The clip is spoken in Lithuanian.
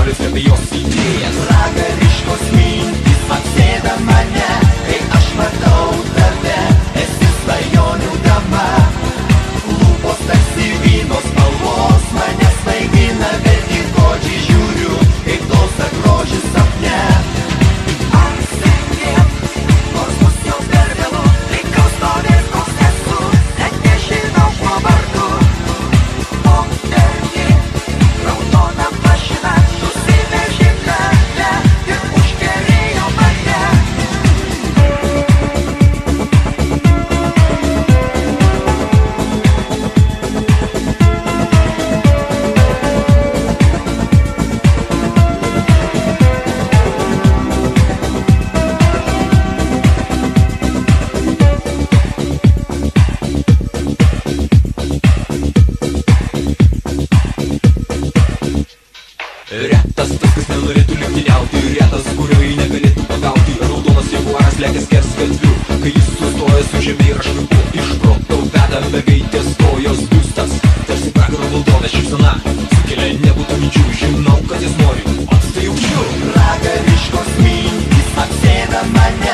pasaulis nebijos idėjas. Pragariškos mintys apsėda mane, kai aš matau tas, tas, kas nenorėtų likti jauti Retas, kurio jį negalėtų pagauti. Raudonas jaguaras lekia skersgatviu Kai jis sustoja su žemė ir aš lipu Iš proto veda mergaitės kojos biustas Tarsi pragaro valdovė šypsena Sukelia nebūtų minčių, žinau, kad jis nori Pats tai jaučiu. Pragariškos mintys apsėda mane.